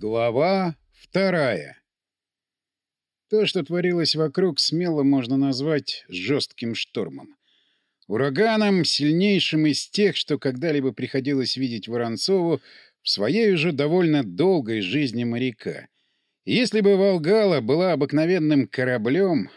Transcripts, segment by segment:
Глава вторая. То, что творилось вокруг, смело можно назвать жестким штормом. Ураганом, сильнейшим из тех, что когда-либо приходилось видеть Воронцову в своей уже довольно долгой жизни моряка. Если бы Волгала была обыкновенным кораблем,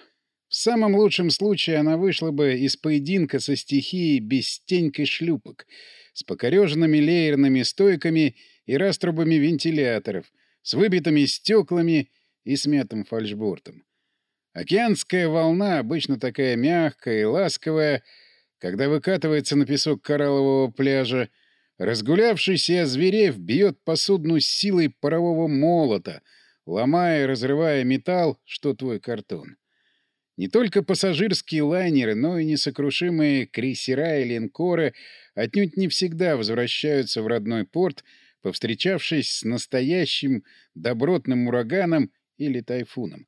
в самом лучшем случае она вышла бы из поединка со стихией без стенькой шлюпок, с покореженными леерными стойками — и раструбами вентиляторов, с выбитыми стеклами и смятым фальшбортом. Океанская волна, обычно такая мягкая и ласковая, когда выкатывается на песок кораллового пляжа, разгулявшись и озверев, бьет посудну с силой парового молота, ломая и разрывая металл, что твой картон. Не только пассажирские лайнеры, но и несокрушимые крейсера и линкоры отнюдь не всегда возвращаются в родной порт — повстречавшись с настоящим добротным ураганом или тайфуном.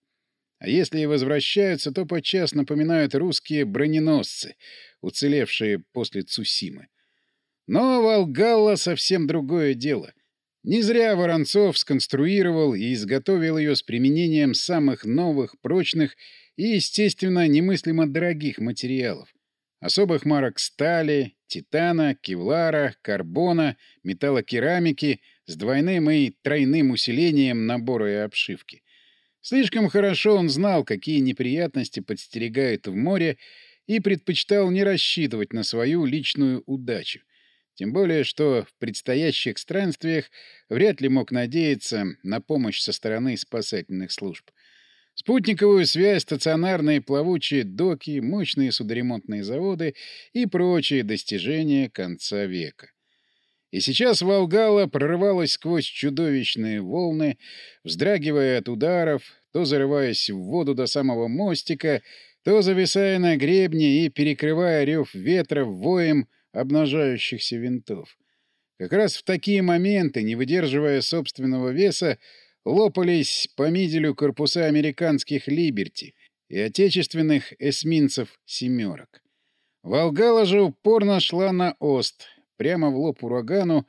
А если и возвращаются, то подчас напоминают русские броненосцы, уцелевшие после Цусимы. Но Волгалла совсем другое дело. Не зря Воронцов сконструировал и изготовил ее с применением самых новых, прочных и, естественно, немыслимо дорогих материалов. Особых марок стали, титана, кевлара, карбона, металлокерамики с двойным и тройным усилением набора и обшивки. Слишком хорошо он знал, какие неприятности подстерегают в море, и предпочитал не рассчитывать на свою личную удачу. Тем более, что в предстоящих странствиях вряд ли мог надеяться на помощь со стороны спасательных служб. Спутниковую связь, стационарные плавучие доки, мощные судоремонтные заводы и прочие достижения конца века. И сейчас Волгала прорывалась сквозь чудовищные волны, вздрагивая от ударов, то зарываясь в воду до самого мостика, то зависая на гребне и перекрывая рев ветра воем обнажающихся винтов. Как раз в такие моменты, не выдерживая собственного веса, лопались по миделю корпуса американских «Либерти» и отечественных эсминцев «семерок». Волгала же упорно шла на ост, прямо в лоб урагану,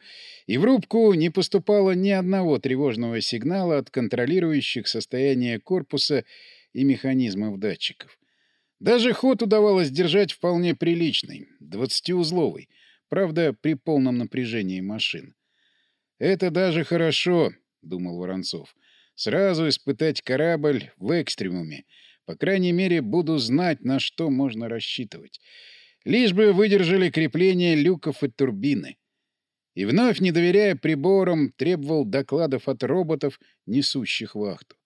и в рубку не поступало ни одного тревожного сигнала от контролирующих состояние корпуса и механизмов датчиков. Даже ход удавалось держать вполне приличный, двадцатиузловый, правда, при полном напряжении машин. Это даже хорошо, — думал Воронцов. «Сразу испытать корабль в экстремуме. По крайней мере, буду знать, на что можно рассчитывать. Лишь бы выдержали крепление люков и турбины». И вновь, не доверяя приборам, требовал докладов от роботов, несущих вахту.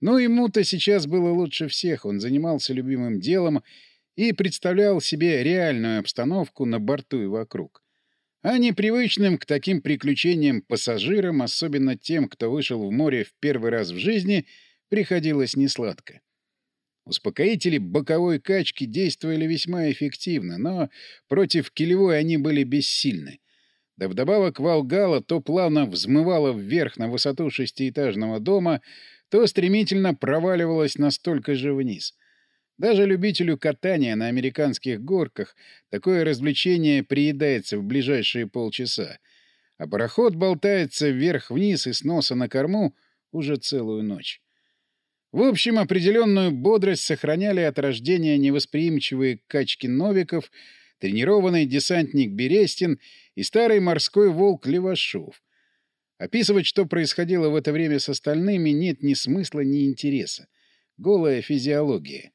Но ему-то сейчас было лучше всех, он занимался любимым делом и представлял себе реальную обстановку на борту и вокруг. А непривычным к таким приключениям пассажирам, особенно тем, кто вышел в море в первый раз в жизни, приходилось несладко. Успокоители боковой качки действовали весьма эффективно, но против килевой они были бессильны. Да вдобавок Волгала то плавно взмывала вверх на высоту шестиэтажного дома, то стремительно проваливалась настолько же вниз. Даже любителю катания на американских горках такое развлечение приедается в ближайшие полчаса, а пароход болтается вверх-вниз и с носа на корму уже целую ночь. В общем, определенную бодрость сохраняли от рождения невосприимчивые качки Новиков, тренированный десантник Берестин и старый морской волк Левашов. Описывать, что происходило в это время с остальными, нет ни смысла, ни интереса. Голая физиология.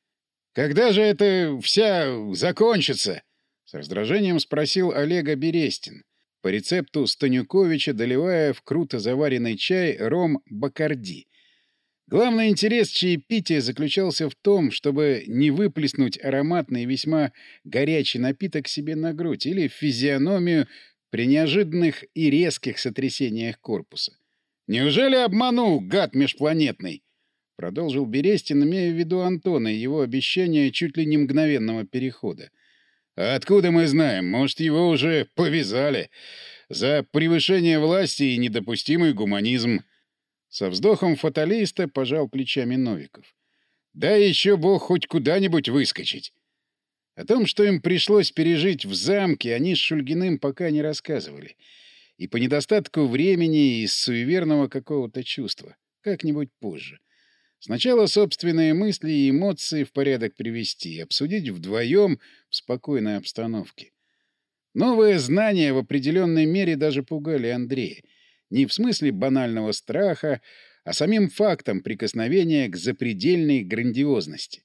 «Когда же это вся закончится?» — с раздражением спросил Олега Берестин, по рецепту Станюковича доливая в круто заваренный чай ром Бакарди. Главный интерес чаепития заключался в том, чтобы не выплеснуть ароматный весьма горячий напиток себе на грудь или в физиономию при неожиданных и резких сотрясениях корпуса. «Неужели обманул, гад межпланетный?» — продолжил Берестин, имея в виду Антона и его обещание чуть ли не мгновенного перехода. «А откуда мы знаем? Может, его уже повязали? За превышение власти и недопустимый гуманизм». Со вздохом фаталиста пожал плечами Новиков. «Да еще бог хоть куда-нибудь выскочить». О том, что им пришлось пережить в замке, они с Шульгиным пока не рассказывали. И по недостатку времени из суеверного какого-то чувства. Как-нибудь позже. Сначала собственные мысли и эмоции в порядок привести, обсудить вдвоем в спокойной обстановке. Новые знания в определенной мере даже пугали Андрея. Не в смысле банального страха, а самим фактом прикосновения к запредельной грандиозности.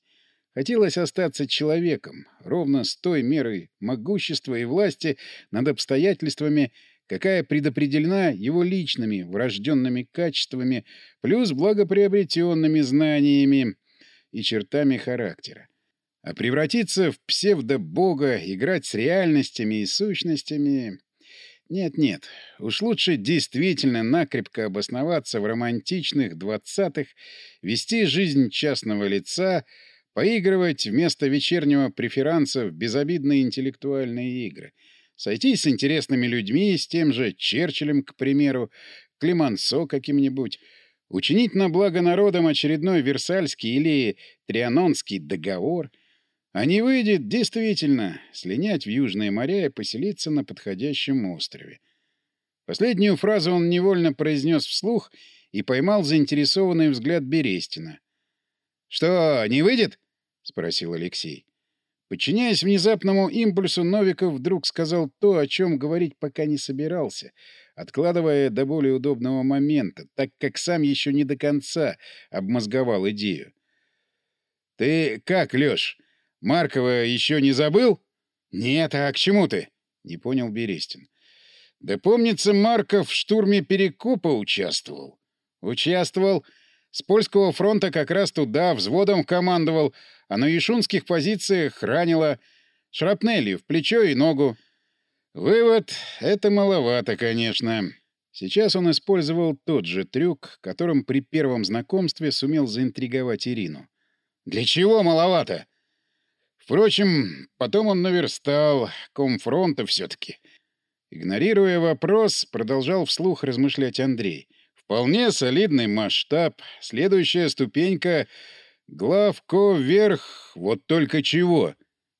Хотелось остаться человеком, ровно с той мерой могущества и власти над обстоятельствами, какая предопределена его личными врожденными качествами плюс благоприобретенными знаниями и чертами характера. А превратиться в псевдобога, играть с реальностями и сущностями... Нет-нет, уж лучше действительно накрепко обосноваться в романтичных двадцатых, вести жизнь частного лица, поигрывать вместо вечернего преферанса в безобидные интеллектуальные игры, сойтись с интересными людьми, с тем же Черчиллем, к примеру, Климансо каким-нибудь, учинить на благо народам очередной Версальский или Трианонский договор — а не выйдет, действительно, слинять в Южные моря и поселиться на подходящем острове. Последнюю фразу он невольно произнес вслух и поймал заинтересованный взгляд Берестина. «Что, не выйдет?» — спросил Алексей. Подчиняясь внезапному импульсу, Новиков вдруг сказал то, о чем говорить пока не собирался, откладывая до более удобного момента, так как сам еще не до конца обмозговал идею. «Ты как, Лёш?» Маркова еще не забыл? Нет, а к чему ты? Не понял Берестин. Да помнится, Марков в штурме Перекопа участвовал. Участвовал. С польского фронта как раз туда взводом командовал, а на Ишунских позициях ранило шрапнелью в плечо и ногу. Вывод — это маловато, конечно. Сейчас он использовал тот же трюк, которым при первом знакомстве сумел заинтриговать Ирину. «Для чего маловато?» Впрочем, потом он наверстал, комфронта все-таки. Игнорируя вопрос, продолжал вслух размышлять Андрей. Вполне солидный масштаб. Следующая ступенька — главко вверх, вот только чего.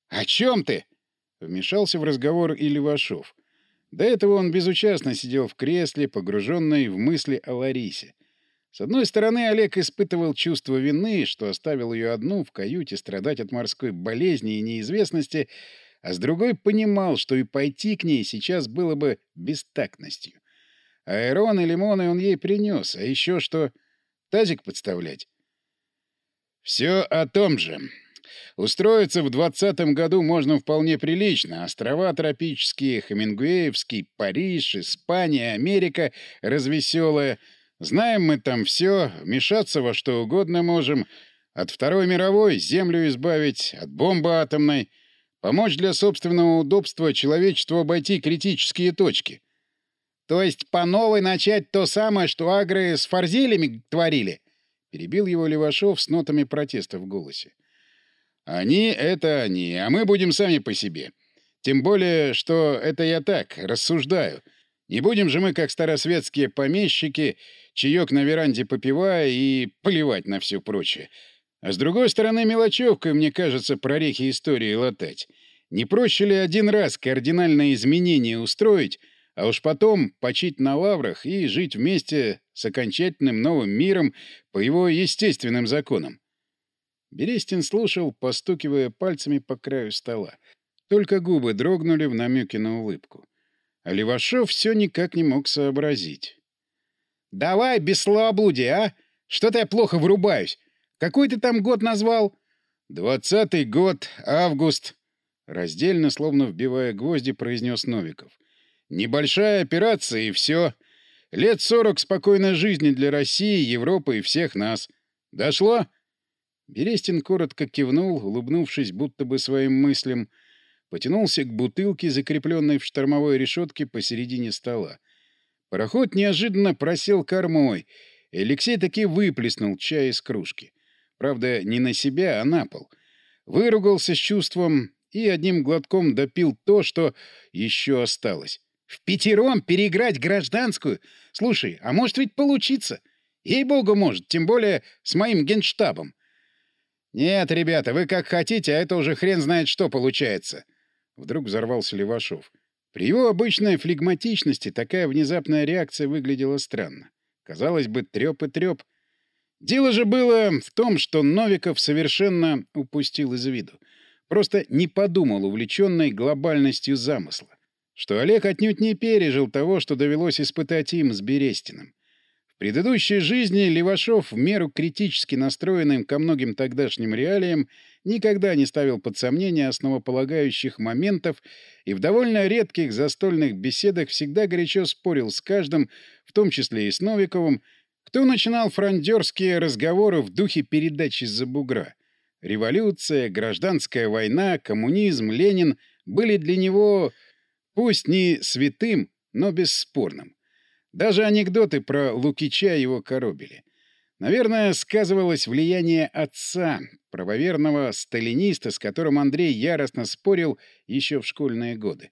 «О чем ты?» — вмешался в разговор и Левашов. До этого он безучастно сидел в кресле, погруженный в мысли о Ларисе. С одной стороны, Олег испытывал чувство вины, что оставил ее одну в каюте страдать от морской болезни и неизвестности, а с другой понимал, что и пойти к ней сейчас было бы бестактностью. Аэрон и лимоны он ей принес, а еще что? Тазик подставлять? Все о том же. Устроиться в двадцатом году можно вполне прилично. Острова тропические, Хемингуэевский, Париж, Испания, Америка развеселая — Знаем мы там все, вмешаться во что угодно можем. От Второй мировой землю избавить, от бомбы атомной. Помочь для собственного удобства человечеству обойти критические точки. То есть по новой начать то самое, что агры с форзелями творили? Перебил его Левашов с нотами протеста в голосе. Они — это они, а мы будем сами по себе. Тем более, что это я так, рассуждаю. Не будем же мы, как старосветские помещики, чаек на веранде попивая и плевать на все прочее. А с другой стороны, мелочевкой, мне кажется, прорехи истории латать. Не проще ли один раз кардинальное изменение устроить, а уж потом почить на лаврах и жить вместе с окончательным новым миром по его естественным законам? Берестин слушал, постукивая пальцами по краю стола. Только губы дрогнули в намеке на улыбку. А Левашов все никак не мог сообразить. «Давай без словоблудия, а? Что-то я плохо вырубаюсь. Какой ты там год назвал?» «Двадцатый год, август», — раздельно, словно вбивая гвозди, произнес Новиков. «Небольшая операция, и все. Лет сорок спокойной жизни для России, Европы и всех нас. Дошло?» Берестин коротко кивнул, улыбнувшись будто бы своим мыслям, потянулся к бутылке, закрепленной в штормовой решетке посередине стола. Пароход неожиданно просел кормой, и Алексей таки выплеснул чай из кружки. Правда, не на себя, а на пол. Выругался с чувством и одним глотком допил то, что еще осталось. «В пятером переиграть гражданскую? Слушай, а может ведь получиться? Ей-богу, может, тем более с моим генштабом». «Нет, ребята, вы как хотите, а это уже хрен знает что получается». Вдруг взорвался Левашов. При его обычной флегматичности такая внезапная реакция выглядела странно. Казалось бы, трёп и трёп. Дело же было в том, что Новиков совершенно упустил из виду. Просто не подумал увлеченной глобальностью замысла. Что Олег отнюдь не пережил того, что довелось испытать им с Берестиным предыдущей жизни Левашов, в меру критически настроенным ко многим тогдашним реалиям, никогда не ставил под сомнение основополагающих моментов и в довольно редких застольных беседах всегда горячо спорил с каждым, в том числе и с Новиковым, кто начинал фрондерские разговоры в духе передачи из-за бугра. Революция, гражданская война, коммунизм, Ленин были для него пусть не святым, но бесспорным. Даже анекдоты про Лукича его коробили. Наверное, сказывалось влияние отца, правоверного сталиниста, с которым Андрей яростно спорил еще в школьные годы.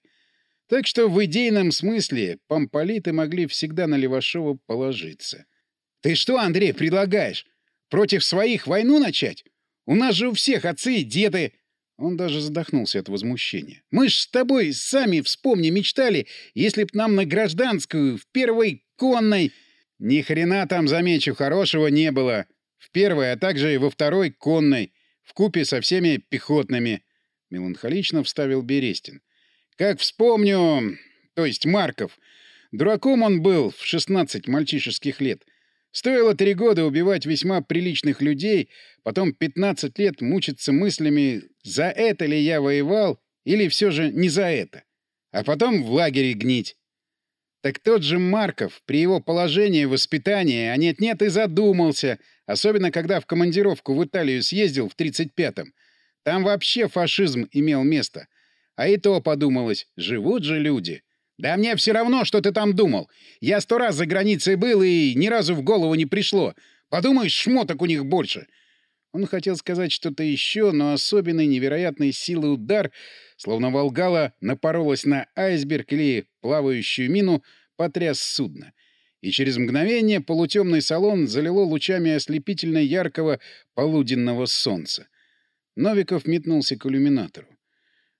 Так что в идейном смысле помполиты могли всегда на Левашова положиться. «Ты что, Андрей, предлагаешь? Против своих войну начать? У нас же у всех отцы и деды он даже задохнулся от возмущения. «Мы ж с тобой сами, вспомни, мечтали, если б нам на гражданскую, в первой конной...» «Ни хрена там, замечу, хорошего не было. В первой, а также и во второй конной, в купе со всеми пехотными», — меланхолично вставил Берестин. «Как вспомню... То есть Марков. Дураком он был в 16 мальчишеских лет». Стоило три года убивать весьма приличных людей, потом 15 лет мучиться мыслями, за это ли я воевал или все же не за это, а потом в лагере гнить. Так тот же Марков при его положении, воспитании, а нет-нет и задумался, особенно когда в командировку в Италию съездил в 35-м. Там вообще фашизм имел место. А и то подумалось, живут же люди. «Да мне все равно, что ты там думал. Я сто раз за границей был, и ни разу в голову не пришло. Подумаешь, шмоток у них больше». Он хотел сказать что-то еще, но особенной невероятной силы удар, словно Волгала напоролась на айсберг или плавающую мину, потряс судно. И через мгновение полутемный салон залило лучами ослепительно яркого полуденного солнца. Новиков метнулся к иллюминатору.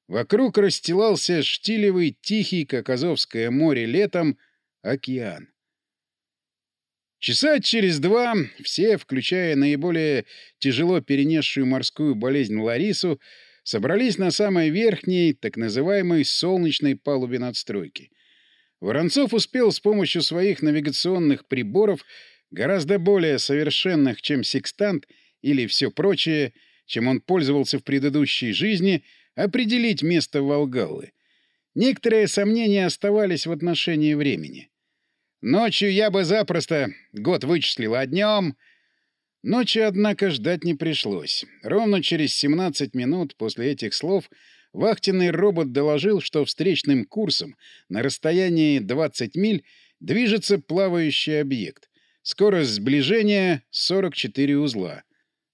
Вокруг расстилался штилевый, тихий, как Азовское море летом, океан. Часа через два все, включая наиболее тяжело перенесшую морскую болезнь Ларису, собрались на самой верхней, так называемой солнечной палубе надстройки. Воронцов успел с помощью своих навигационных приборов, гораздо более совершенных, чем секстант или все прочее, чем он пользовался в предыдущей жизни — определить место Волгаллы. Некоторые сомнения оставались в отношении времени. Ночью я бы запросто год вычислил, а днем... Ночью, однако, ждать не пришлось. Ровно через 17 минут после этих слов вахтенный робот доложил, что встречным курсом на расстоянии 20 миль движется плавающий объект. Скорость сближения — 44 узла.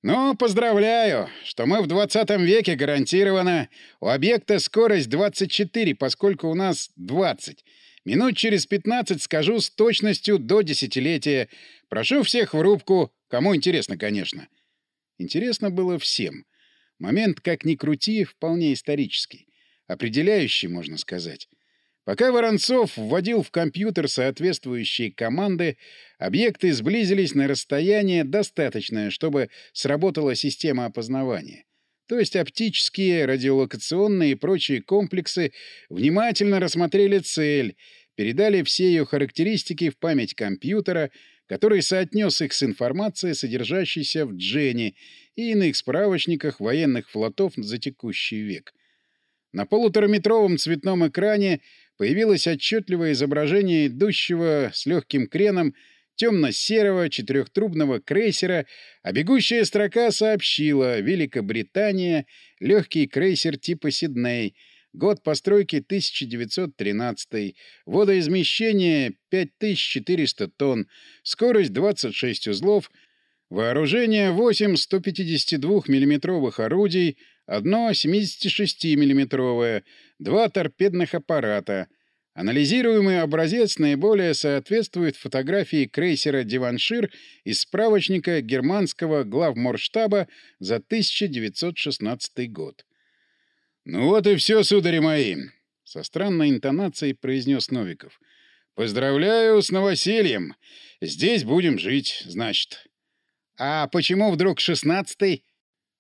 «Ну, поздравляю, что мы в 20 веке гарантированно. У объекта скорость 24, поскольку у нас 20. Минут через 15 скажу с точностью до десятилетия. Прошу всех в рубку, кому интересно, конечно». Интересно было всем. Момент, как ни крути, вполне исторический. Определяющий, можно сказать. Пока Воронцов вводил в компьютер соответствующие команды, объекты сблизились на расстояние достаточное, чтобы сработала система опознавания. То есть оптические, радиолокационные и прочие комплексы внимательно рассмотрели цель, передали все ее характеристики в память компьютера, который соотнес их с информацией, содержащейся в Джене и иных справочниках военных флотов за текущий век. На полутораметровом цветном экране появилось отчетливое изображение идущего с легким креном темно-серого четырехтрубного крейсера, а бегущая строка сообщила «Великобритания, легкий крейсер типа «Сидней», год постройки 1913, водоизмещение 5400 тонн, скорость 26 узлов, вооружение 8 152 миллиметровых орудий, одно 76 миллиметровое два торпедных аппарата. Анализируемый образец наиболее соответствует фотографии крейсера «Диваншир» из справочника германского главморштаба за 1916 год. «Ну вот и все, судари мои. Со странной интонацией произнес Новиков. «Поздравляю с новосельем! Здесь будем жить, значит». «А почему вдруг шестнадцатый?»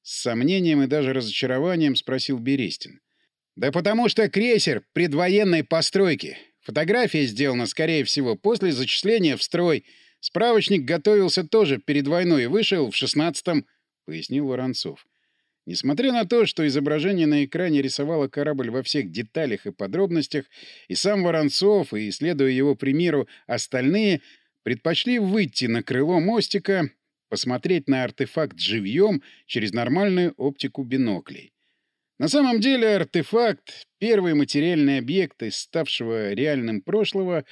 С сомнением и даже разочарованием спросил Берестин. «Да потому что крейсер предвоенной постройки. Фотография сделана, скорее всего, после зачисления в строй. Справочник готовился тоже перед войной и вышел в шестнадцатом», — пояснил Воронцов. Несмотря на то, что изображение на экране рисовало корабль во всех деталях и подробностях, и сам Воронцов, и, следуя его примеру, остальные предпочли выйти на крыло мостика, посмотреть на артефакт живьем через нормальную оптику биноклей. На самом деле артефакт — первый материальный объект из ставшего реальным прошлого,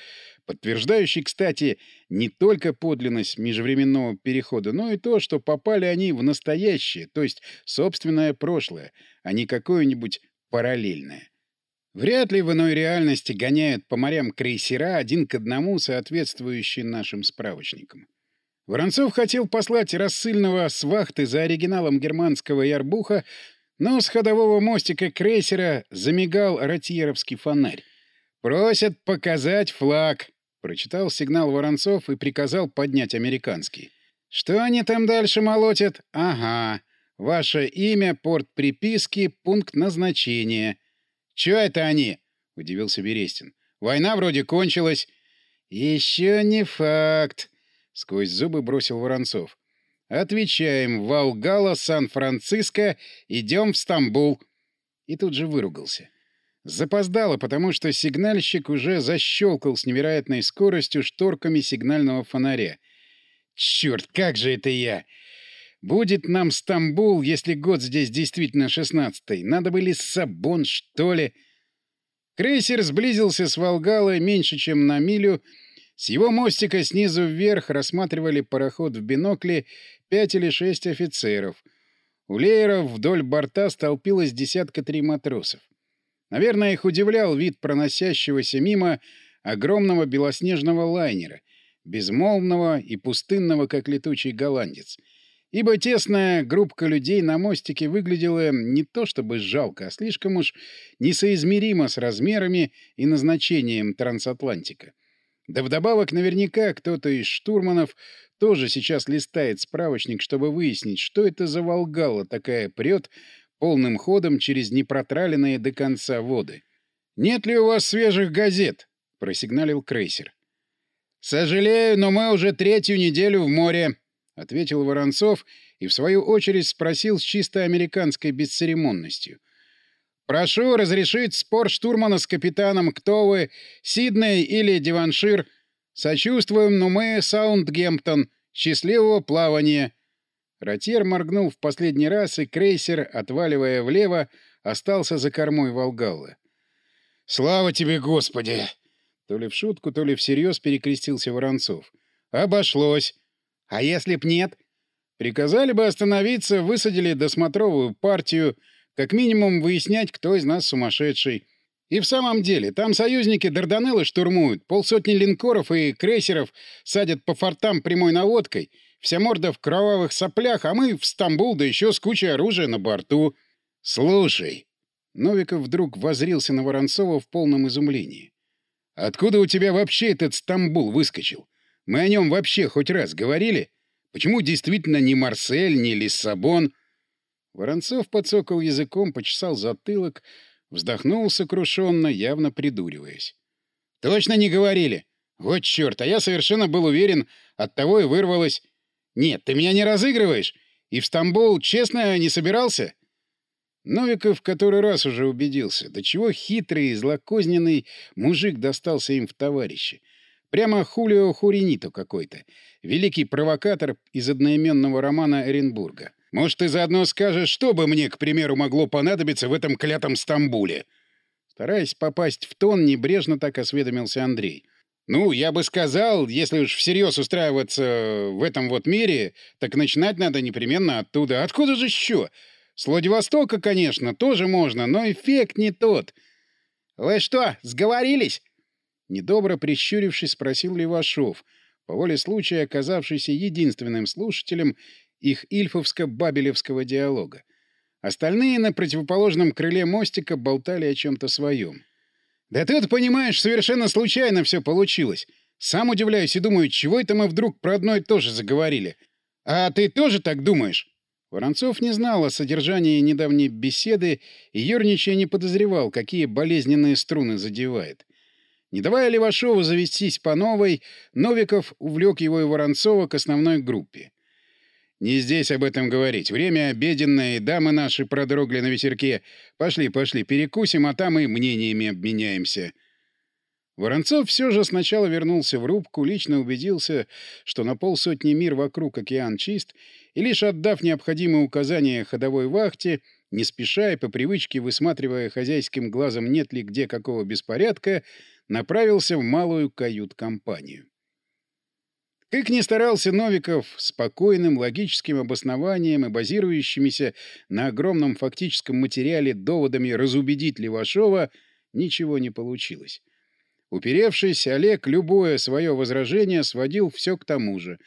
подтверждающий, кстати, не только подлинность межвременного перехода, но и то, что попали они в настоящее, то есть собственное прошлое, а не какое-нибудь параллельное. Вряд ли в иной реальности гоняют по морям крейсера один к одному, соответствующие нашим справочникам. Воронцов хотел послать рассыльного с вахты за оригиналом германского ярбуха, но с ходового мостика крейсера замигал ротьеровский фонарь. «Просят показать флаг», — прочитал сигнал Воронцов и приказал поднять американский. «Что они там дальше молотят? Ага. Ваше имя, порт приписки, пункт назначения». «Чё это они?» — удивился Берестин. «Война вроде кончилась». «Еще не факт», — сквозь зубы бросил Воронцов. Отвечаем. Волгала, Сан-Франциско. Идем в Стамбул. И тут же выругался. Запоздало, потому что сигнальщик уже защелкал с невероятной скоростью шторками сигнального фонаря. Черт, как же это я! Будет нам Стамбул, если год здесь действительно шестнадцатый. Надо бы Лиссабон, что ли? Крейсер сблизился с Волгалой меньше, чем на милю, с его мостика снизу вверх рассматривали пароход в бинокле пять или шесть офицеров. У лееров вдоль борта столпилось десятка три матросов. Наверное, их удивлял вид проносящегося мимо огромного белоснежного лайнера, безмолвного и пустынного, как летучий голландец. Ибо тесная группка людей на мостике выглядела не то чтобы жалко, а слишком уж несоизмеримо с размерами и назначением трансатлантика. Да вдобавок наверняка кто-то из штурманов тоже сейчас листает справочник, чтобы выяснить, что это за Волгала такая прет полным ходом через непротраленные до конца воды. «Нет ли у вас свежих газет?» — просигналил крейсер. «Сожалею, но мы уже третью неделю в море», — ответил Воронцов и, в свою очередь, спросил с чисто американской бесцеремонностью — Прошу разрешить спор штурмана с капитаном, кто вы, Сидней или Диваншир. Сочувствуем, но мы Саундгемптон. Счастливого плавания!» Ротьер моргнул в последний раз, и крейсер, отваливая влево, остался за кормой Волгаллы. «Слава тебе, Господи!» То ли в шутку, то ли всерьез перекрестился Воронцов. «Обошлось. А если б нет?» «Приказали бы остановиться, высадили досмотровую партию, как минимум выяснять, кто из нас сумасшедший. И в самом деле, там союзники Дарданеллы штурмуют, полсотни линкоров и крейсеров садят по фортам прямой наводкой, вся морда в кровавых соплях, а мы в Стамбул, да еще с кучей оружия на борту. Слушай. Новиков вдруг возрился на Воронцова в полном изумлении. «Откуда у тебя вообще этот Стамбул выскочил? Мы о нем вообще хоть раз говорили? Почему действительно не Марсель, не Лиссабон?» Воронцов подсокал языком, почесал затылок, вздохнул сокрушенно, явно придуриваясь. «Точно не говорили? Вот черт, а я совершенно был уверен, оттого и вырвалось. Нет, ты меня не разыгрываешь? И в Стамбул честно не собирался?» Новиков который раз уже убедился, до чего хитрый и злокозненный мужик достался им в товарищи. Прямо Хулио Хуринито какой-то, великий провокатор из одноименного романа Оренбурга. Может, ты заодно скажешь, что бы мне, к примеру, могло понадобиться в этом клятом Стамбуле?» Стараясь попасть в тон, небрежно так осведомился Андрей. «Ну, я бы сказал, если уж всерьез устраиваться в этом вот мире, так начинать надо непременно оттуда. Откуда же еще? С Владивостока, конечно, тоже можно, но эффект не тот». «Вы что, сговорились?» Недобро прищурившись, спросил Левашов, по воле случая оказавшийся единственным слушателем их ильфовско-бабелевского диалога. Остальные на противоположном крыле мостика болтали о чем-то своем. Да тут, понимаешь, совершенно случайно все получилось. Сам удивляюсь и думаю, чего это мы вдруг про одно и то же заговорили. А ты тоже так думаешь? Воронцов не знал о содержании недавней беседы и, ерничая, не подозревал, какие болезненные струны задевает. Не давая Левашову завестись по новой, Новиков увлек его и Воронцова к основной группе. «Не здесь об этом говорить. Время обеденное, и дамы наши продрогли на ветерке. Пошли, пошли, перекусим, а там и мнениями обменяемся». Воронцов все же сначала вернулся в рубку, лично убедился, что на полсотни мир вокруг океан чист, и лишь отдав необходимые указания ходовой вахте, не спеша и по привычке высматривая хозяйским глазом нет ли где какого беспорядка, направился в малую кают-компанию. Как ни старался Новиков спокойным логическим обоснованием и базирующимися на огромном фактическом материале доводами разубедить Левашова, ничего не получилось. Уперевшись, Олег любое свое возражение сводил все к тому же.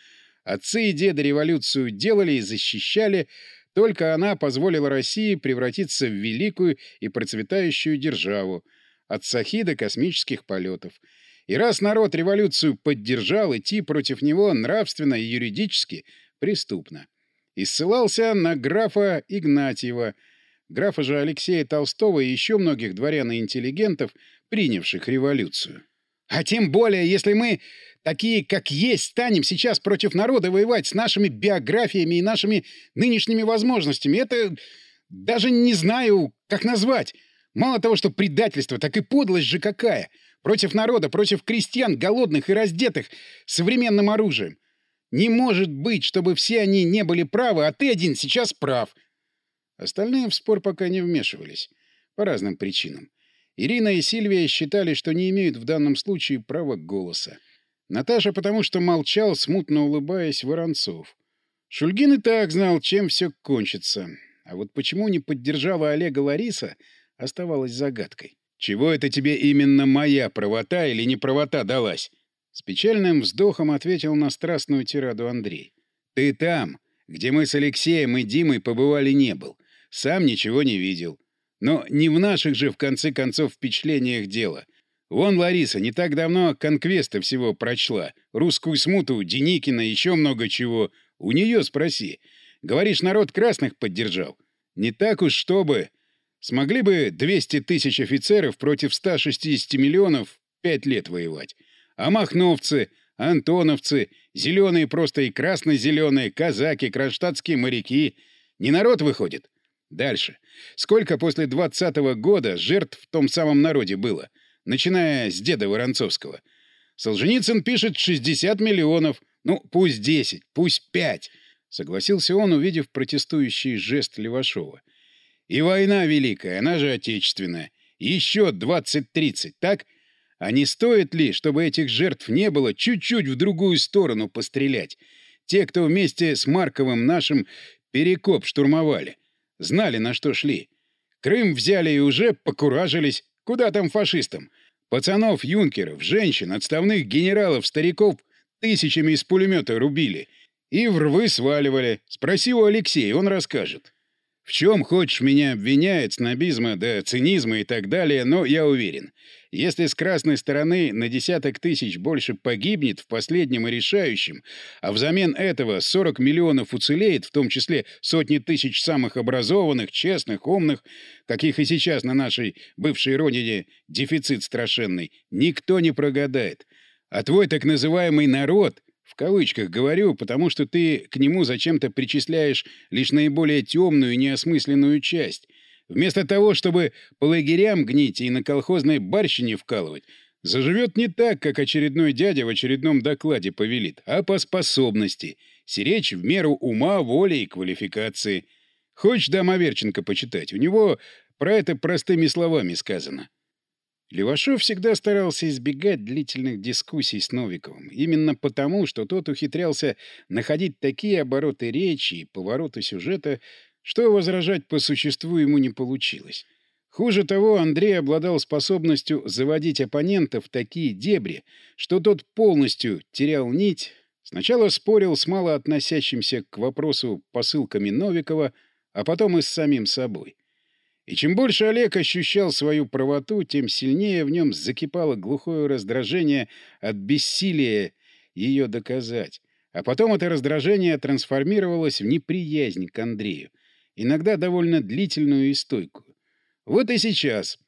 Отцы и деды революцию делали и защищали, только она позволила России превратиться в великую и процветающую державу, от сахи до космических полетов. И раз народ революцию поддержал, идти против него нравственно и юридически преступно. И ссылался на графа Игнатьева, графа же Алексея Толстого и еще многих дворян и интеллигентов — принявших революцию. А тем более, если мы, такие как есть, станем сейчас против народа воевать с нашими биографиями и нашими нынешними возможностями, это даже не знаю, как назвать. Мало того, что предательство, так и подлость же какая. Против народа, против крестьян, голодных и раздетых, современным оружием. Не может быть, чтобы все они не были правы, а ты один сейчас прав. Остальные в спор пока не вмешивались. По разным причинам. Ирина и Сильвия считали, что не имеют в данном случае права голоса. Наташа потому что молчал, смутно улыбаясь, Воронцов. Шульгин и так знал, чем все кончится. А вот почему не поддержала Олега Лариса, оставалось загадкой. «Чего это тебе именно моя правота или неправота далась?» С печальным вздохом ответил на страстную тираду Андрей. «Ты там, где мы с Алексеем и Димой побывали, не был. Сам ничего не видел. Но не в наших же, в конце концов, впечатлениях дело. Вон Лариса не так давно конквеста всего прочла. Русскую смуту, Деникина, еще много чего. У нее спроси. Говоришь, народ красных поддержал. Не так уж, чтобы... Смогли бы 200 тысяч офицеров против 160 миллионов пять лет воевать. А махновцы, антоновцы, зеленые просто и красно-зеленые, казаки, кронштадтские моряки. Не народ выходит? Дальше. Сколько после двадцатого года жертв в том самом народе было, начиная с деда Воронцовского? Солженицын пишет 60 миллионов. Ну, пусть 10, пусть 5. Согласился он, увидев протестующий жест Левашова. И война великая, она же отечественная. Еще 20-30, так? А не стоит ли, чтобы этих жертв не было, чуть-чуть в другую сторону пострелять? Те, кто вместе с Марковым нашим Перекоп штурмовали. Знали, на что шли. Крым взяли и уже покуражились. Куда там фашистам? Пацанов, юнкеров, женщин, отставных генералов, стариков тысячами из пулемета рубили. И в рвы сваливали. Спроси у Алексея, он расскажет. В чем хочешь меня обвиняет, снобизма да цинизма и так далее, но я уверен, если с красной стороны на десяток тысяч больше погибнет в последнем и решающем, а взамен этого 40 миллионов уцелеет, в том числе сотни тысяч самых образованных, честных, умных, каких и сейчас на нашей бывшей родине дефицит страшенный, никто не прогадает. А твой так называемый народ кавычках говорю, потому что ты к нему зачем-то причисляешь лишь наиболее темную и неосмысленную часть. Вместо того, чтобы по лагерям гнить и на колхозной барщине вкалывать, заживет не так, как очередной дядя в очередном докладе повелит, а по способности. Сиречь в меру ума, воли и квалификации. Хочешь дама Верченко почитать? У него про это простыми словами сказано. Левашов всегда старался избегать длительных дискуссий с Новиковым, именно потому, что тот ухитрялся находить такие обороты речи и повороты сюжета, что возражать по существу ему не получилось. Хуже того, Андрей обладал способностью заводить оппонента в такие дебри, что тот полностью терял нить, сначала спорил с мало относящимся к вопросу посылками Новикова, а потом и с самим собой. И чем больше Олег ощущал свою правоту, тем сильнее в нем закипало глухое раздражение от бессилия ее доказать. А потом это раздражение трансформировалось в неприязнь к Андрею, иногда довольно длительную и стойкую. Вот и сейчас.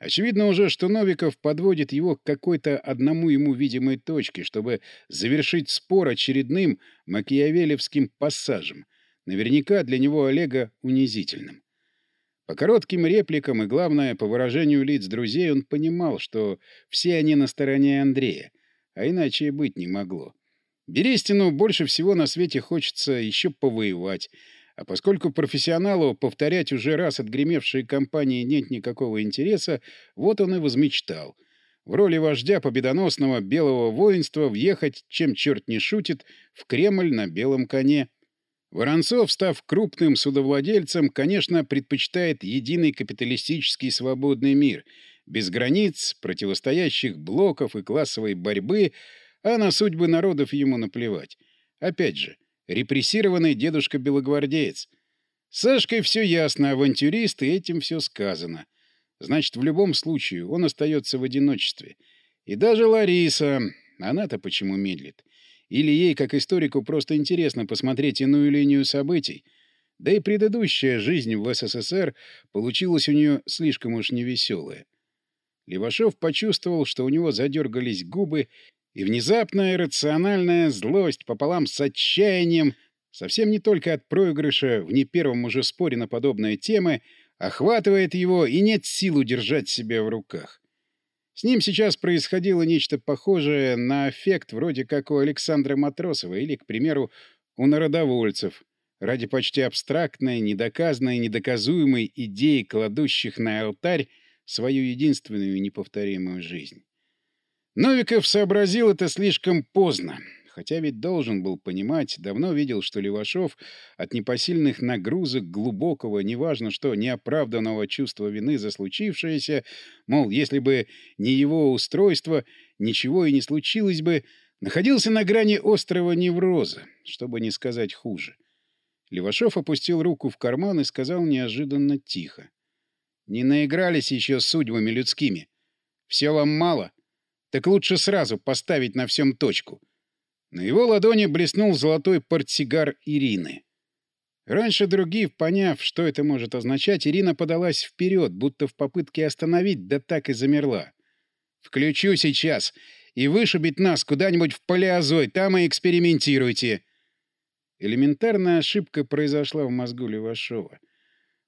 Очевидно уже, что Новиков подводит его к какой-то одному ему видимой точке, чтобы завершить спор очередным макиавелевским пассажем, наверняка для него Олега унизительным. По коротким репликам и, главное, по выражению лиц друзей он понимал, что все они на стороне Андрея, а иначе и быть не могло. Берестину больше всего на свете хочется еще повоевать, а поскольку профессионалу повторять уже раз отгремевшие компании нет никакого интереса, вот он и возмечтал. В роли вождя победоносного белого воинства въехать, чем черт не шутит, в Кремль на белом коне — Воронцов, став крупным судовладельцем, конечно, предпочитает единый капиталистический свободный мир, без границ, противостоящих блоков и классовой борьбы, а на судьбы народов ему наплевать. Опять же, репрессированный дедушка-белогвардеец. С Сашкой все ясно, авантюрист, и этим все сказано. Значит, в любом случае он остается в одиночестве. И даже Лариса, она-то почему медлит? Или ей, как историку, просто интересно посмотреть иную линию событий. Да и предыдущая жизнь в СССР получилась у нее слишком уж невеселая. Левашов почувствовал, что у него задергались губы, и внезапная иррациональная злость пополам с отчаянием, совсем не только от проигрыша в не первом уже споре на подобные темы, охватывает его, и нет сил удержать себя в руках. С ним сейчас происходило нечто похожее на эффект вроде как у Александра Матросова или, к примеру, у народовольцев, ради почти абстрактной, недоказанной, недоказуемой идеи, кладущих на алтарь свою единственную неповторимую жизнь. Новиков сообразил это слишком поздно. Хотя ведь должен был понимать, давно видел, что Левашов от непосильных нагрузок глубокого, неважно что, неоправданного чувства вины за случившееся, мол, если бы не его устройство, ничего и не случилось бы, находился на грани острого невроза, чтобы не сказать хуже. Левашов опустил руку в карман и сказал неожиданно тихо. «Не наигрались еще судьбами людскими. Все вам мало? Так лучше сразу поставить на всем точку». На его ладони блеснул золотой портсигар Ирины. Раньше других, поняв, что это может означать, Ирина подалась вперед, будто в попытке остановить, да так и замерла. «Включу сейчас и вышибить нас куда-нибудь в палеозой, там и экспериментируйте!» Элементарная ошибка произошла в мозгу Левашова.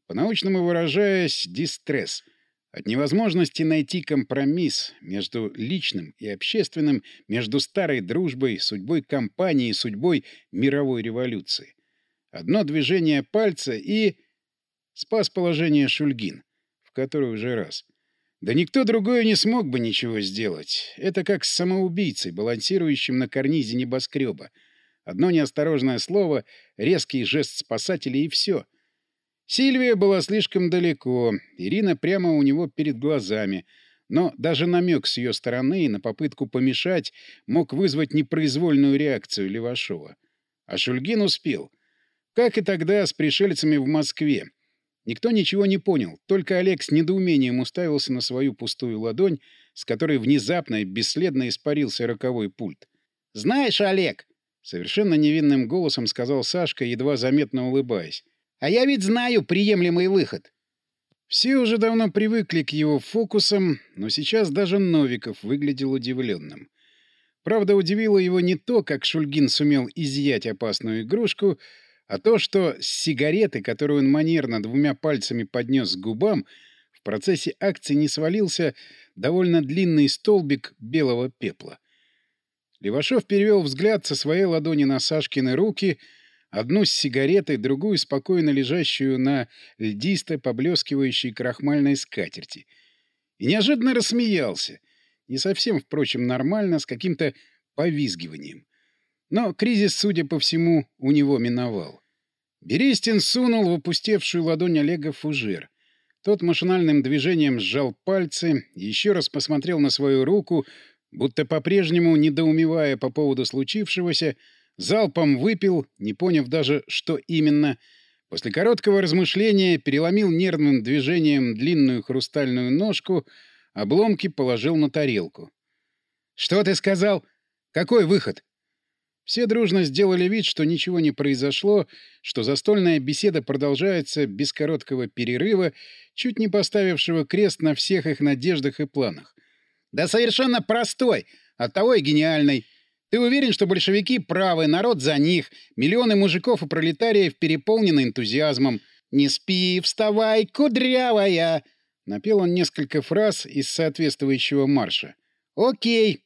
По-научному выражаясь, дистресс — от невозможности найти компромисс между личным и общественным, между старой дружбой, судьбой компании и судьбой мировой революции. Одно движение пальца и... Спас положение Шульгин, в который уже раз. Да никто другой не смог бы ничего сделать. Это как с самоубийцей, балансирующим на карнизе небоскреба. Одно неосторожное слово, резкий жест спасателя и все — Сильвия была слишком далеко, Ирина прямо у него перед глазами, но даже намек с ее стороны на попытку помешать мог вызвать непроизвольную реакцию Левашова. А Шульгин успел. Как и тогда с пришельцами в Москве. Никто ничего не понял, только Олег с недоумением уставился на свою пустую ладонь, с которой внезапно и бесследно испарился роковой пульт. «Знаешь, Олег!» — совершенно невинным голосом сказал Сашка, едва заметно улыбаясь. А я ведь знаю приемлемый выход. Все уже давно привыкли к его фокусам, но сейчас даже Новиков выглядел удивленным. Правда, удивило его не то, как Шульгин сумел изъять опасную игрушку, а то, что с сигареты, которую он манерно двумя пальцами поднес к губам, в процессе акции не свалился довольно длинный столбик белого пепла. Левашов перевел взгляд со своей ладони на Сашкины руки — Одну с сигаретой, другую спокойно лежащую на льдистой, поблескивающей крахмальной скатерти. И неожиданно рассмеялся. Не совсем, впрочем, нормально, с каким-то повизгиванием. Но кризис, судя по всему, у него миновал. Берестин сунул в опустевшую ладонь Олега фужер. Тот машинальным движением сжал пальцы, еще раз посмотрел на свою руку, будто по-прежнему недоумевая по поводу случившегося, Залпом выпил, не поняв даже, что именно, После короткого размышления переломил нервным движением длинную хрустальную ножку, обломки положил на тарелку. «Что ты сказал? Какой выход?» Все дружно сделали вид, что ничего не произошло, что застольная беседа продолжается без короткого перерыва, чуть не поставившего крест на всех их надеждах и планах. «Да совершенно простой, оттого и гениальный. Ты уверен, что большевики правы, народ за них, миллионы мужиков и пролетариев переполнены энтузиазмом. «Не спи, вставай, кудрявая!» Напел он несколько фраз из соответствующего марша. «Окей.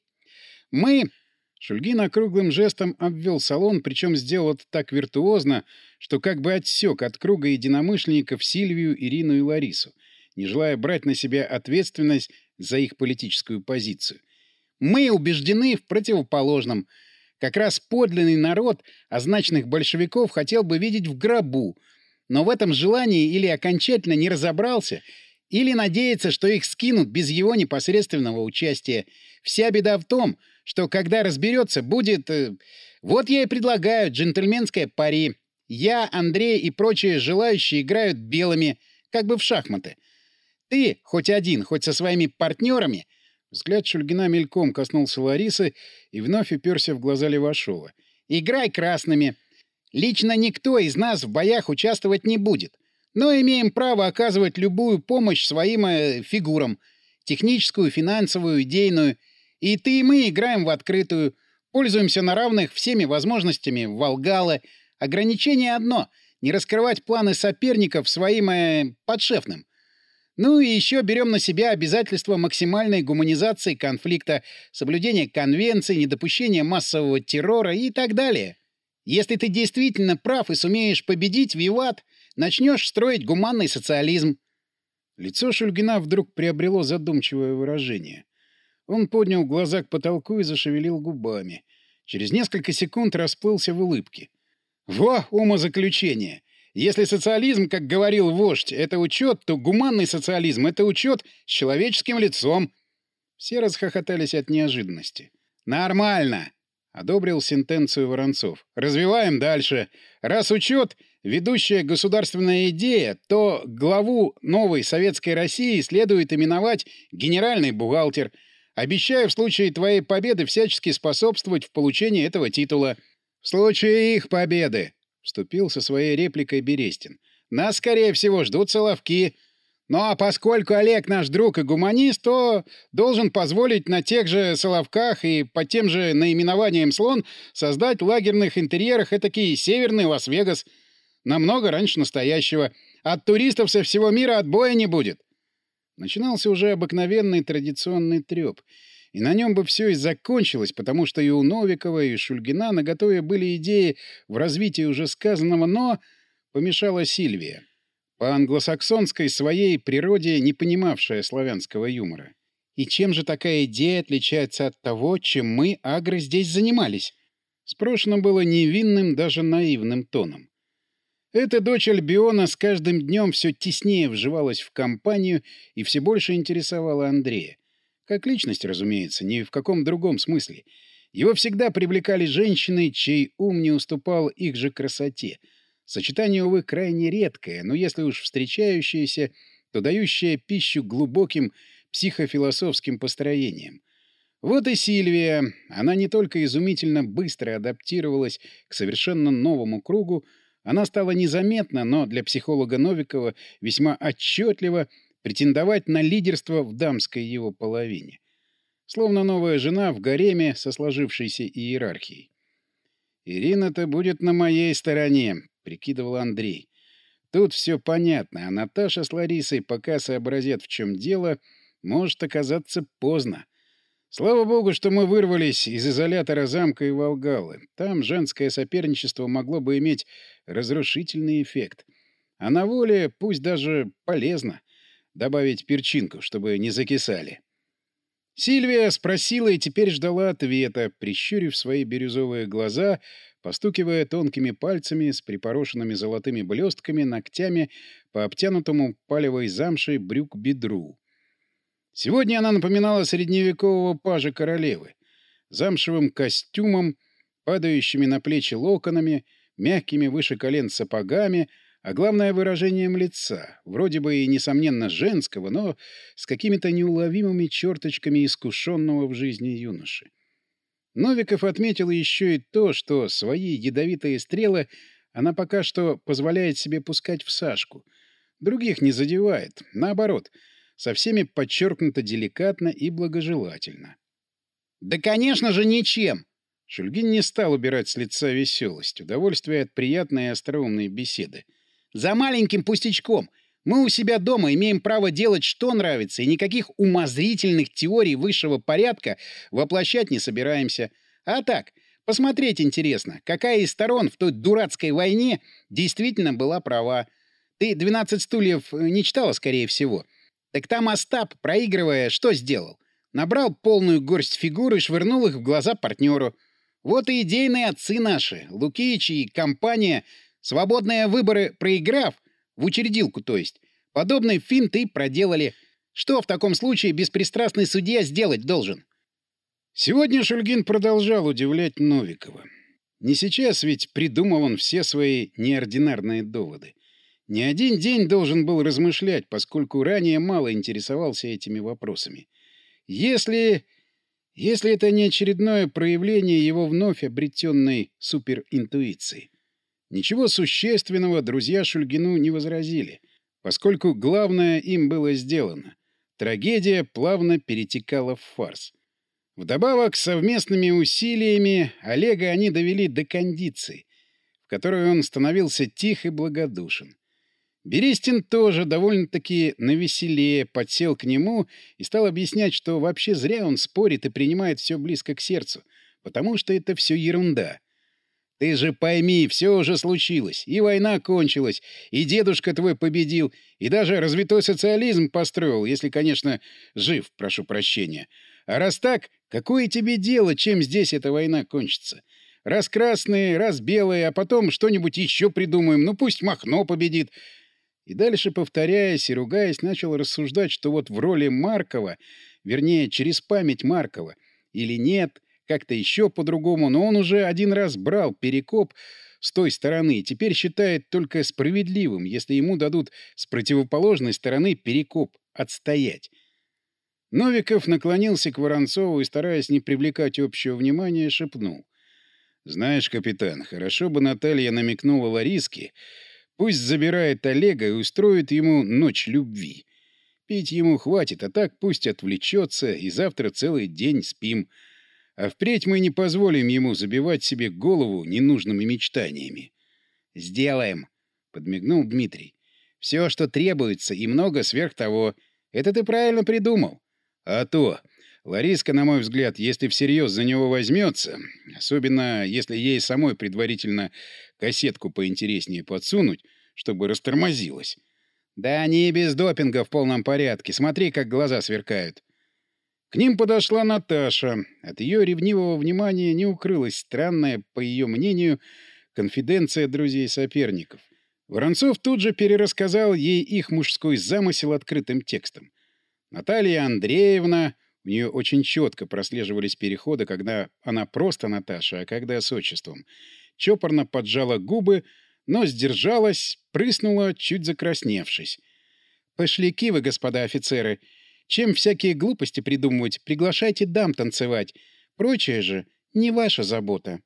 Мы...» Шульгин округлым жестом обвел салон, причем сделал это так виртуозно, что как бы отсек от круга единомышленников Сильвию, Ирину и Ларису, не желая брать на себя ответственность за их политическую позицию. Мы убеждены в противоположном. Как раз подлинный народ означенных большевиков хотел бы видеть в гробу, но в этом желании или окончательно не разобрался, или надеется, что их скинут без его непосредственного участия. Вся беда в том, что когда разберется, будет... Э, вот я и предлагаю джентльменское пари. Я, Андрей и прочие желающие играют белыми, как бы в шахматы. Ты, хоть один, хоть со своими партнерами, Взгляд Шульгина мельком коснулся Ларисы и вновь уперся в глаза Левашова. «Играй красными. Лично никто из нас в боях участвовать не будет, но имеем право оказывать любую помощь своим э, фигурам. Техническую, финансовую, идейную. И ты и мы играем в открытую. Пользуемся на равных всеми возможностями Волгалы. Ограничение одно — не раскрывать планы соперников своим э, подшефным. Ну и еще берем на себя обязательство максимальной гуманизации конфликта, соблюдения конвенций, недопущения массового террора и так далее. Если ты действительно прав и сумеешь победить, виват, начнешь строить гуманный социализм. Лицо Шульгина вдруг приобрело задумчивое выражение. Он поднял глаза к потолку и зашевелил губами. Через несколько секунд расплылся в улыбке. «Во, умозаключение! Если социализм, как говорил вождь, это учет, то гуманный социализм — это учет с человеческим лицом. Все расхохотались от неожиданности. «Нормально!» — одобрил сентенцию Воронцов. «Развиваем дальше. Раз учет — ведущая государственная идея, то главу новой советской России следует именовать генеральный бухгалтер. Обещаю в случае твоей победы всячески способствовать в получении этого титула. В случае их победы Вступил со своей репликой Берестин. «Нас, скорее всего, ждут соловки. Ну а поскольку Олег наш друг и гуманист, то должен позволить на тех же Соловках и по тем же наименованиям слон создать в лагерных интерьерах этакий северный Лас-Вегас. Намного раньше настоящего. От туристов со всего мира отбоя не будет». Начинался уже обыкновенный традиционный треп — и на нем бы все и закончилось, потому что и у Новикова, и Шульгина наготове были идеи в развитии уже сказанного, но помешала Сильвия, по англосаксонской своей природе не понимавшая славянского юмора. И чем же такая идея отличается от того, чем мы, агры, здесь занимались? Спрошено было невинным, даже наивным тоном. Эта дочь Альбиона с каждым днем все теснее вживалась в компанию и все больше интересовала Андрея. Как личность, разумеется, ни в каком другом смысле. Его всегда привлекали женщины, чей ум не уступал их же красоте. Сочетание, увы, крайне редкое, но если уж встречающееся, то дающее пищу глубоким психофилософским построениям. Вот и Сильвия. Она не только изумительно быстро адаптировалась к совершенно новому кругу, она стала незаметна, но для психолога Новикова весьма отчетливо — претендовать на лидерство в дамской его половине. Словно новая жена в гареме со сложившейся иерархией. «Ирина-то будет на моей стороне», — прикидывал Андрей. «Тут все понятно, а Наташа с Ларисой, пока сообразят, в чем дело, может оказаться поздно. Слава богу, что мы вырвались из изолятора замка и Волгалы. Там женское соперничество могло бы иметь разрушительный эффект. А на воле, пусть даже полезно добавить перчинку, чтобы не закисали. Сильвия спросила и теперь ждала ответа, прищурив свои бирюзовые глаза, постукивая тонкими пальцами с припорошенными золотыми блестками ногтями по обтянутому палевой замшей брюк-бедру. Сегодня она напоминала средневекового пажа королевы. Замшевым костюмом, падающими на плечи локонами, мягкими выше колен сапогами — а главное выражением лица, вроде бы и, несомненно, женского, но с какими-то неуловимыми черточками искушенного в жизни юноши. Новиков отметил еще и то, что свои ядовитые стрелы она пока что позволяет себе пускать в Сашку. Других не задевает, наоборот, со всеми подчеркнуто деликатно и благожелательно. «Да, конечно же, ничем!» Шульгин не стал убирать с лица веселость, удовольствие от приятной и остроумной беседы. За маленьким пустячком. Мы у себя дома имеем право делать, что нравится, и никаких умозрительных теорий высшего порядка воплощать не собираемся. А так, посмотреть интересно, какая из сторон в той дурацкой войне действительно была права. Ты «12 стульев» не читала, скорее всего. Так там Остап, проигрывая, что сделал? Набрал полную горсть фигур и швырнул их в глаза партнеру. Вот и идейные отцы наши, Лукич и компания — Свободные выборы проиграв, в учредилку то есть, подобный финт и проделали. Что в таком случае беспристрастный судья сделать должен? Сегодня Шульгин продолжал удивлять Новикова. Не сейчас ведь придумал он все свои неординарные доводы. Не один день должен был размышлять, поскольку ранее мало интересовался этими вопросами. Если... Если это не очередное проявление его вновь обретенной суперинтуиции. Ничего существенного друзья Шульгину не возразили, поскольку главное им было сделано. Трагедия плавно перетекала в фарс. Вдобавок, совместными усилиями Олега они довели до кондиции, в которой он становился тих и благодушен. Берестин тоже довольно-таки навеселее подсел к нему и стал объяснять, что вообще зря он спорит и принимает все близко к сердцу, потому что это все ерунда — ты же пойми, все уже случилось. И война кончилась, и дедушка твой победил, и даже развитой социализм построил, если, конечно, жив, прошу прощения. А раз так, какое тебе дело, чем здесь эта война кончится? Раз красные, раз белые, а потом что-нибудь еще придумаем, ну пусть Махно победит. И дальше, повторяясь и ругаясь, начал рассуждать, что вот в роли Маркова, вернее, через память Маркова, или нет — как-то еще по-другому, но он уже один раз брал перекоп с той стороны и теперь считает только справедливым, если ему дадут с противоположной стороны перекоп отстоять. Новиков наклонился к Воронцову и, стараясь не привлекать общего внимания, шепнул. «Знаешь, капитан, хорошо бы Наталья намекнула Лариске, пусть забирает Олега и устроит ему ночь любви. Пить ему хватит, а так пусть отвлечется, и завтра целый день спим». А впредь мы не позволим ему забивать себе голову ненужными мечтаниями. «Сделаем», — подмигнул Дмитрий. «Все, что требуется, и много сверх того. Это ты правильно придумал». «А то. Лариска, на мой взгляд, если всерьез за него возьмется, особенно если ей самой предварительно кассетку поинтереснее подсунуть, чтобы растормозилась». «Да и без допинга в полном порядке. Смотри, как глаза сверкают». К ним подошла Наташа. От ее ревнивого внимания не укрылась странная, по ее мнению, конфиденция друзей-соперников. Воронцов тут же перерассказал ей их мужской замысел открытым текстом. Наталья Андреевна... У нее очень четко прослеживались переходы, когда она просто Наташа, а когда с отчеством. Чопорно поджала губы, но сдержалась, прыснула, чуть закрасневшись. «Пошляки вы, господа офицеры! Чем всякие глупости придумывать, приглашайте дам танцевать. Прочее же не ваша забота.